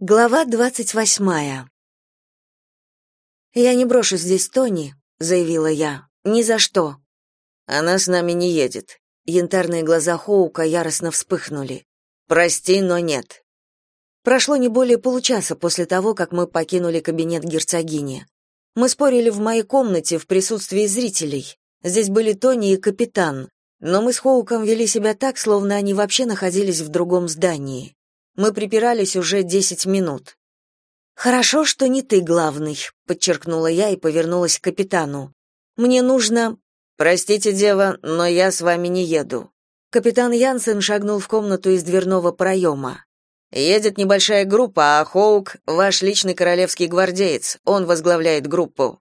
Глава двадцать восьмая. «Я не брошу здесь Тони», — заявила я. «Ни за что». «Она с нами не едет». Янтарные глаза Хоука яростно вспыхнули. «Прости, но нет». Прошло не более получаса после того, как мы покинули кабинет герцогини. Мы спорили в моей комнате в присутствии зрителей. Здесь были Тони и капитан, но мы с Хоуком вели себя так, словно они вообще находились в другом здании. Мы припирались уже десять минут. Хорошо, что не ты главный, подчеркнула я и повернулась к капитану. Мне нужно Простите, дева, но я с вами не еду. Капитан Янсен шагнул в комнату из дверного проема. Едет небольшая группа, а Хоук ваш личный королевский гвардеец. Он возглавляет группу.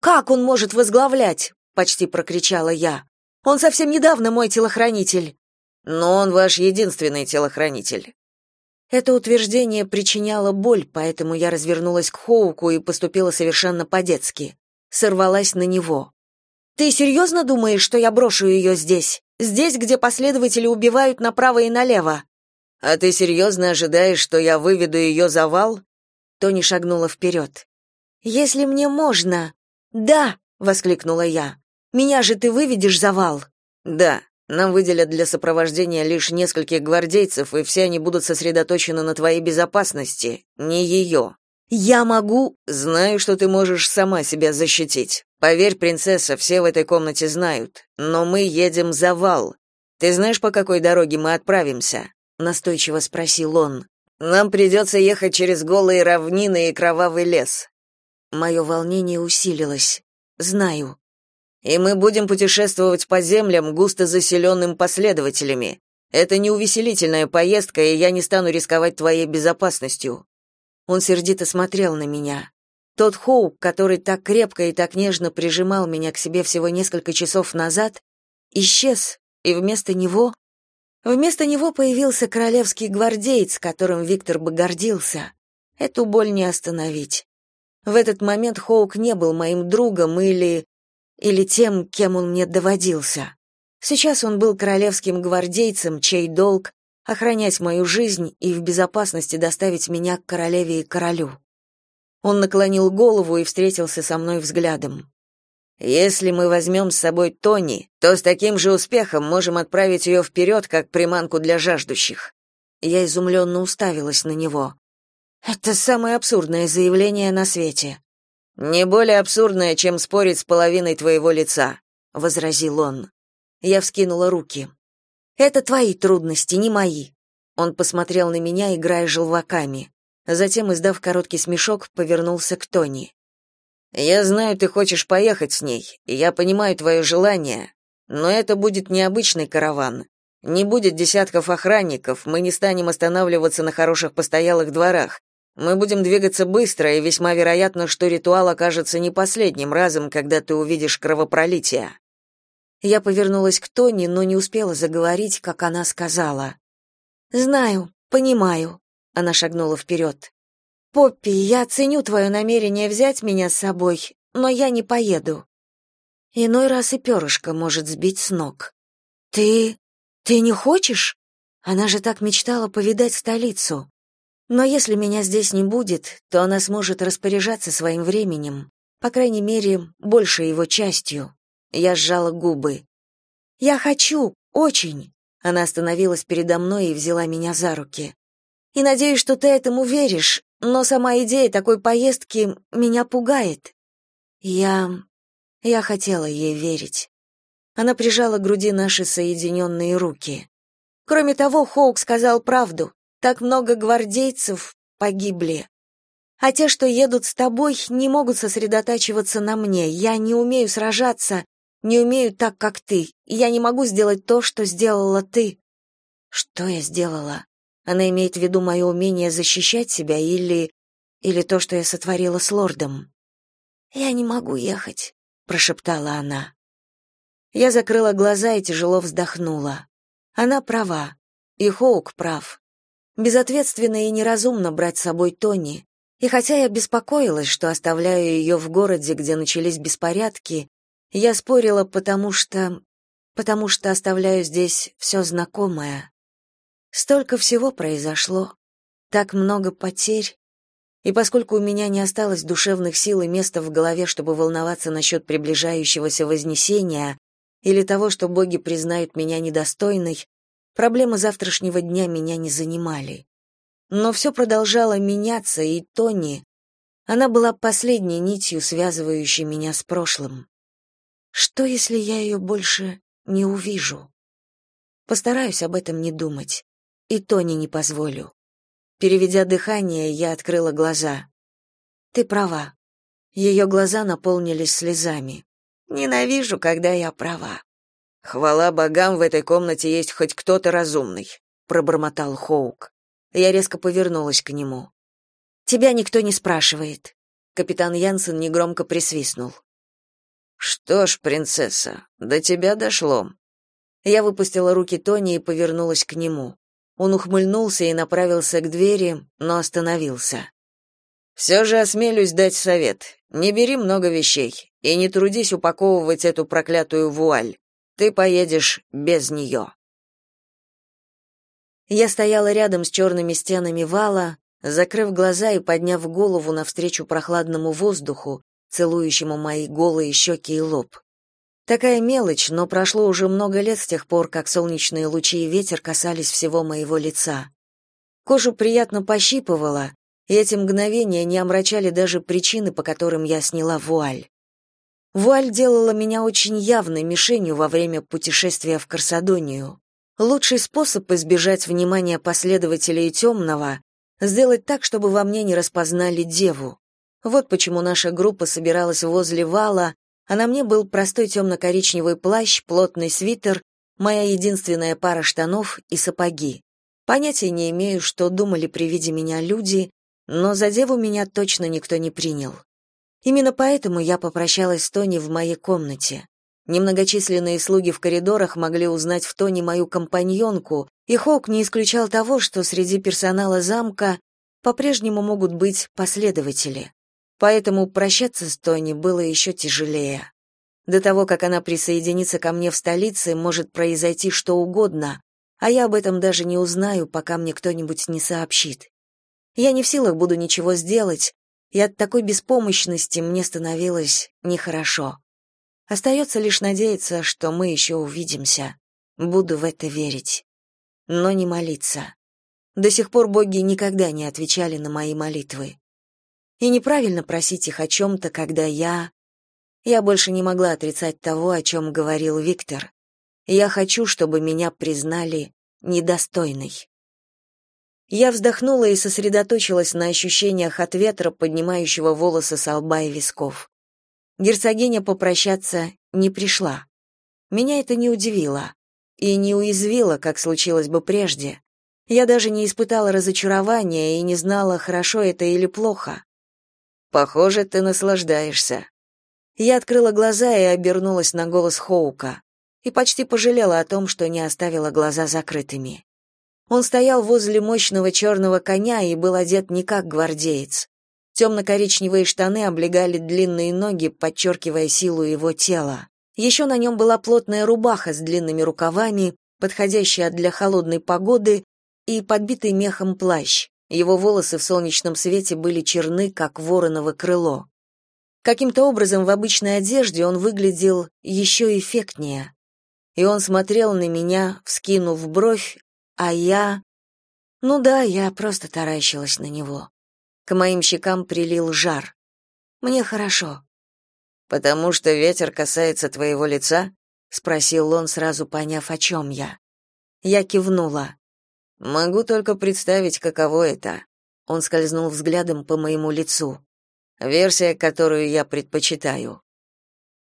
Как он может возглавлять? почти прокричала я. Он совсем недавно мой телохранитель. Но он ваш единственный телохранитель. Это утверждение причиняло боль, поэтому я развернулась к Хоуку и поступила совершенно по-детски. Сорвалась на него. «Ты серьезно думаешь, что я брошу ее здесь? Здесь, где последователи убивают направо и налево?» «А ты серьезно ожидаешь, что я выведу ее за вал?» Тони шагнула вперед. «Если мне можно...» «Да!» — воскликнула я. «Меня же ты выведешь за вал?» «Да», нам выделят для сопровождения лишь нескольких гвардейцев, и все они будут сосредоточены на твоей безопасности, не ее. Я могу, знаю, что ты можешь сама себя защитить. Поверь, принцесса, все в этой комнате знают, но мы едем за вал. Ты знаешь, по какой дороге мы отправимся? настойчиво спросил он. Нам придется ехать через голые равнины и кровавый лес. Мое волнение усилилось. Знаю и мы будем путешествовать по землям, густо заселенным последователями. Это не увеселительная поездка, и я не стану рисковать твоей безопасностью». Он сердито смотрел на меня. Тот Хоук, который так крепко и так нежно прижимал меня к себе всего несколько часов назад, исчез, и вместо него... Вместо него появился королевский гвардеец, которым Виктор бы гордился. Эту боль не остановить. В этот момент Хоук не был моим другом или или тем, кем он мне доводился. Сейчас он был королевским гвардейцем, чей долг — охранять мою жизнь и в безопасности доставить меня к королеве и королю. Он наклонил голову и встретился со мной взглядом. «Если мы возьмем с собой Тони, то с таким же успехом можем отправить ее вперед, как приманку для жаждущих». Я изумленно уставилась на него. «Это самое абсурдное заявление на свете. Не более абсурдное, чем спорить с половиной твоего лица, возразил он. Я вскинула руки. Это твои трудности, не мои. Он посмотрел на меня, играя желваками. Затем, издав короткий смешок, повернулся к Тони. Я знаю, ты хочешь поехать с ней, и я понимаю твое желание, но это будет необычный караван. Не будет десятков охранников, мы не станем останавливаться на хороших постоялых дворах. Мы будем двигаться быстро, и весьма вероятно, что ритуал окажется не последним разом, когда ты увидишь кровопролитие. Я повернулась к Тони, но не успела заговорить, как она сказала. «Знаю, понимаю», — она шагнула вперед. «Поппи, я ценю твое намерение взять меня с собой, но я не поеду. Иной раз и перышко может сбить с ног. Ты... ты не хочешь? Она же так мечтала повидать столицу. Но если меня здесь не будет, то она сможет распоряжаться своим временем, по крайней мере, большей его частью. Я сжала губы. Я хочу, очень. Она остановилась передо мной и взяла меня за руки. И надеюсь, что ты этому веришь, но сама идея такой поездки меня пугает. Я я хотела ей верить. Она прижала к груди наши соединенные руки. Кроме того, Хоук сказал правду. Так много гвардейцев погибли. А те, что едут с тобой, не могут сосредотачиваться на мне. Я не умею сражаться, не умею так, как ты. Я не могу сделать то, что сделала ты. Что я сделала? Она имеет в виду мое умение защищать себя или или то, что я сотворила с лордом. Я не могу ехать, прошептала она. Я закрыла глаза и тяжело вздохнула. Она права. И Хоук прав. Безответственно и неразумно брать с собой Тони. И хотя я беспокоилась, что оставляю ее в городе, где начались беспорядки, я спорила, потому что... потому что оставляю здесь все знакомое. Столько всего произошло. так много потерь. И поскольку у меня не осталось душевных сил и места в голове, чтобы волноваться насчет приближающегося вознесения или того, что боги признают меня недостойной, проблемы завтрашнего дня меня не занимали. Но все продолжало меняться, и Тони, она была последней нитью, связывающей меня с прошлым. Что, если я ее больше не увижу? Постараюсь об этом не думать. И Тони не позволю. Переведя дыхание, я открыла глаза. Ты права. Ее глаза наполнились слезами. Ненавижу, когда я права. Хвала богам, в этой комнате есть хоть кто-то разумный, пробормотал Хоук. Я резко повернулась к нему. Тебя никто не спрашивает. Капитан Янсен негромко присвистнул. Что ж, принцесса, до тебя дошло. Я выпустила руки Тони и повернулась к нему. Он ухмыльнулся и направился к двери, но остановился. «Все же осмелюсь дать совет. Не бери много вещей и не трудись упаковывать эту проклятую вуаль. Ты поедешь без нее». Я стояла рядом с черными стенами вала, закрыв глаза и подняв голову навстречу прохладному воздуху, целующему мои голые щеки и лоб. Такая мелочь, но прошло уже много лет с тех пор, как солнечные лучи и ветер касались всего моего лица. Кожу приятно пощипывало, и эти мгновения не омрачали даже причины, по которым я сняла вуаль. Вуаль делала меня очень явной мишенью во время путешествия в Корсадонию. Лучший способ избежать внимания последователей темного — сделать так, чтобы во мне не распознали деву. Вот почему наша группа собиралась возле вала, а на мне был простой темно-коричневый плащ, плотный свитер, моя единственная пара штанов и сапоги. Понятия не имею, что думали при виде меня люди, но за деву меня точно никто не принял. Именно поэтому я попрощалась с Тони в моей комнате. Немногочисленные слуги в коридорах могли узнать в Тони мою компаньонку, и Хоук не исключал того, что среди персонала замка по-прежнему могут быть последователи. Поэтому прощаться с Тони было еще тяжелее. До того, как она присоединится ко мне в столице, может произойти что угодно, а я об этом даже не узнаю, пока мне кто-нибудь не сообщит. Я не в силах буду ничего сделать, и от такой беспомощности мне становилось нехорошо. Остается лишь надеяться, что мы еще увидимся. Буду в это верить. Но не молиться. До сих пор боги никогда не отвечали на мои молитвы. И неправильно просить их о чем-то, когда я... Я больше не могла отрицать того, о чем говорил Виктор. Я хочу, чтобы меня признали недостойной. Я вздохнула и сосредоточилась на ощущениях от ветра, поднимающего волосы с лба и висков. Герцогиня попрощаться не пришла. Меня это не удивило и не уязвило, как случилось бы прежде. Я даже не испытала разочарования и не знала, хорошо это или плохо. Похоже, ты наслаждаешься. Я открыла глаза и обернулась на голос Хоука и почти пожалела о том, что не оставила глаза закрытыми. Он стоял возле мощного черного коня и был одет не как гвардеец. Темно-коричневые штаны облегали длинные ноги, подчеркивая силу его тела. Еще на нем была плотная рубаха с длинными рукавами, подходящая для холодной погоды, и подбитый мехом плащ. Его волосы в солнечном свете были черны, как вороново крыло. Каким-то образом в обычной одежде он выглядел еще эффектнее. И он смотрел на меня, вскинув бровь, а я... Ну да, я просто таращилась на него. К моим щекам прилил жар. Мне хорошо. «Потому что ветер касается твоего лица?» — спросил он, сразу поняв, о чем я. Я кивнула. Могу только представить, каково это. Он скользнул взглядом по моему лицу. Версия, которую я предпочитаю.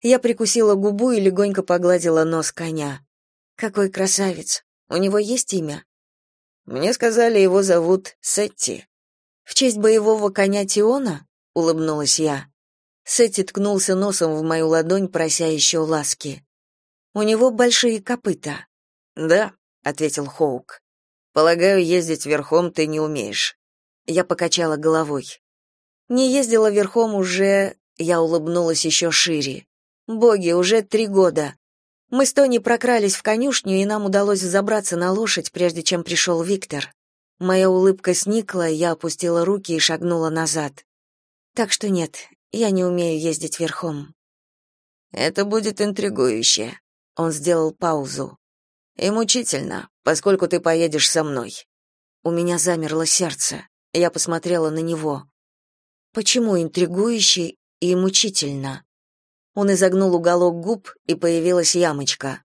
Я прикусила губу и легонько погладила нос коня. Какой красавец. У него есть имя? Мне сказали, его зовут Сетти. В честь боевого коня Тиона? улыбнулась я. Сетти ткнулся носом в мою ладонь, прося еще ласки. У него большие копыта. Да, ответил Хоук. Полагаю, ездить верхом ты не умеешь. Я покачала головой. Не ездила верхом уже, я улыбнулась еще шире. Боги, уже три года. Мы с Тони прокрались в конюшню, и нам удалось забраться на лошадь, прежде чем пришел Виктор. Моя улыбка сникла, я опустила руки и шагнула назад. Так что нет, я не умею ездить верхом. Это будет интригующе. Он сделал паузу. И мучительно, поскольку ты поедешь со мной. У меня замерло сердце. Я посмотрела на него. Почему интригующе и мучительно? Он изогнул уголок губ, и появилась ямочка.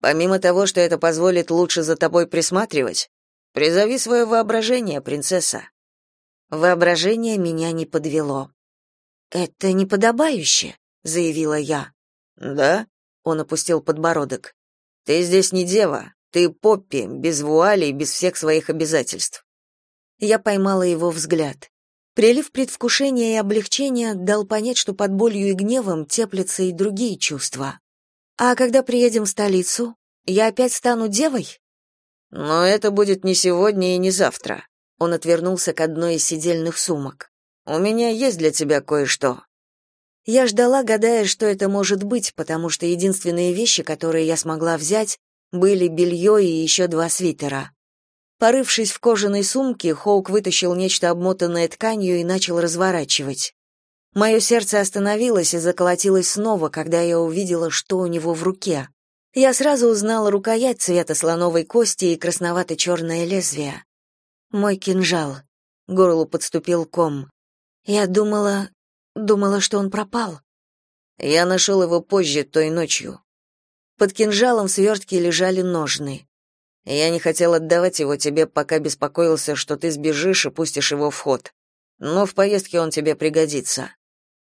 Помимо того, что это позволит лучше за тобой присматривать, призови свое воображение, принцесса. Воображение меня не подвело. Это неподобающе, заявила я. Да? Он опустил подбородок. Ты здесь не дева, ты Поппи, без вуали и без всех своих обязательств. Я поймала его взгляд. Прилив предвкушения и облегчения дал понять, что под болью и гневом теплятся и другие чувства. А когда приедем в столицу, я опять стану девой? Но это будет не сегодня и не завтра. Он отвернулся к одной из сидельных сумок. У меня есть для тебя кое-что. Я ждала, гадая, что это может быть, потому что единственные вещи, которые я смогла взять, были белье и еще два свитера. Порывшись в кожаной сумке, Хоук вытащил нечто обмотанное тканью и начал разворачивать. Мое сердце остановилось и заколотилось снова, когда я увидела, что у него в руке. Я сразу узнала рукоять цвета слоновой кости и красновато-черное лезвие. Мой кинжал. Горлу подступил ком. Я думала... думала, что он пропал. Я нашел его позже, той ночью. Под кинжалом в свертке лежали ножны. Я не хотел отдавать его тебе, пока беспокоился, что ты сбежишь и пустишь его в ход. Но в поездке он тебе пригодится.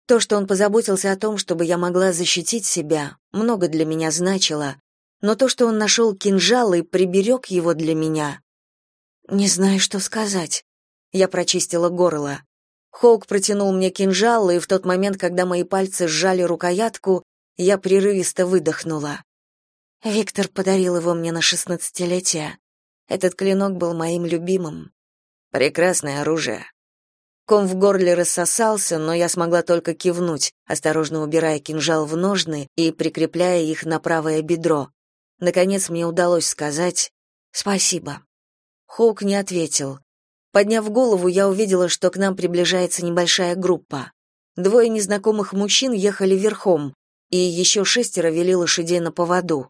То, что он позаботился о том, чтобы я могла защитить себя, много для меня значило, но то, что он нашел кинжал и приберег его для меня... Не знаю, что сказать. Я прочистила горло. Хоук протянул мне кинжал, и в тот момент, когда мои пальцы сжали рукоятку, я прерывисто выдохнула. Виктор подарил его мне на шестнадцатилетие. Этот клинок был моим любимым. Прекрасное оружие, Ком в горле рассосался, но я смогла только кивнуть, осторожно убирая кинжал в ножны и прикрепляя их на правое бедро. Наконец мне удалось сказать «спасибо». Хоук не ответил. Подняв голову, я увидела, что к нам приближается небольшая группа. Двое незнакомых мужчин ехали верхом, и еще шестеро вели лошадей на поводу.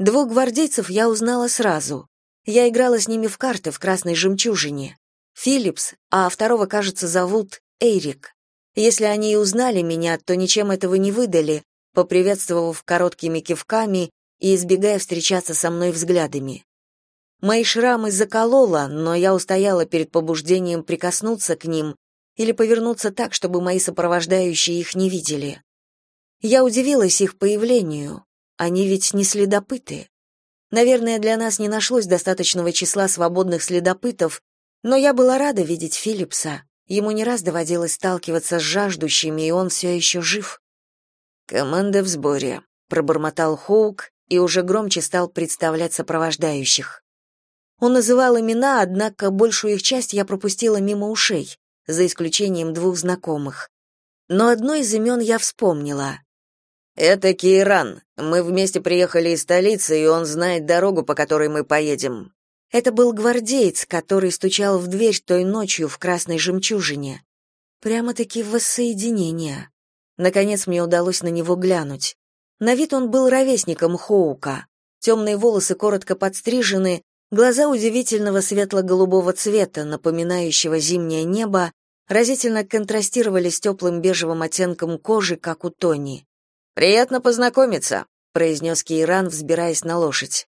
Двух гвардейцев я узнала сразу. Я играла с ними в карты в Красной Жемчужине. Филлипс, а второго, кажется, зовут Эйрик. Если они и узнали меня, то ничем этого не выдали, поприветствовав короткими кивками и избегая встречаться со мной взглядами. Мои шрамы закололо, но я устояла перед побуждением прикоснуться к ним или повернуться так, чтобы мои сопровождающие их не видели. Я удивилась их появлению. Они ведь не следопыты. Наверное, для нас не нашлось достаточного числа свободных следопытов, но я была рада видеть Филлипса. Ему не раз доводилось сталкиваться с жаждущими, и он все еще жив. «Команда в сборе», — пробормотал Хоук и уже громче стал представлять сопровождающих. Он называл имена, однако большую их часть я пропустила мимо ушей, за исключением двух знакомых. Но одно из имен я вспомнила. «Это Кейран. Мы вместе приехали из столицы, и он знает дорогу, по которой мы поедем. Это был гвардеец, который стучал в дверь той ночью в красной жемчужине. Прямо-таки воссоединение. Наконец мне удалось на него глянуть. На вид он был ровесником Хоука. Темные волосы коротко подстрижены, глаза удивительного светло-голубого цвета, напоминающего зимнее небо, разительно контрастировали с теплым бежевым оттенком кожи, как у Тони. «Приятно познакомиться», — произнес Кейран, взбираясь на лошадь.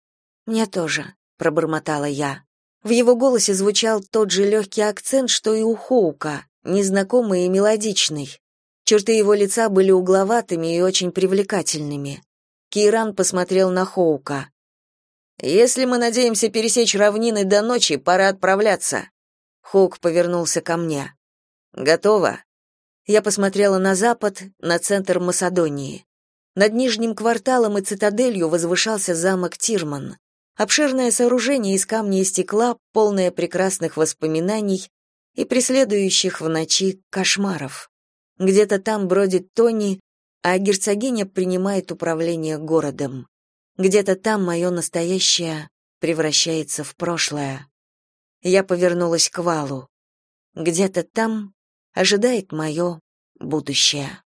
«Мне тоже», пробормотала я. В его голосе звучал тот же легкий акцент, что и у Хоука, незнакомый и мелодичный. Черты его лица были угловатыми и очень привлекательными. Кейран посмотрел на Хоука. «Если мы надеемся пересечь равнины до ночи, пора отправляться». Хоук повернулся ко мне. «Готово?» Я посмотрела на запад, на центр Масадонии. Над нижним кварталом и цитаделью возвышался замок Тирман. Обширное сооружение из камня и стекла, полное прекрасных воспоминаний и преследующих в ночи кошмаров. Где-то там бродит Тони, а герцогиня принимает управление городом. Где-то там мое настоящее превращается в прошлое. Я повернулась к валу. Где-то там ожидает мое будущее.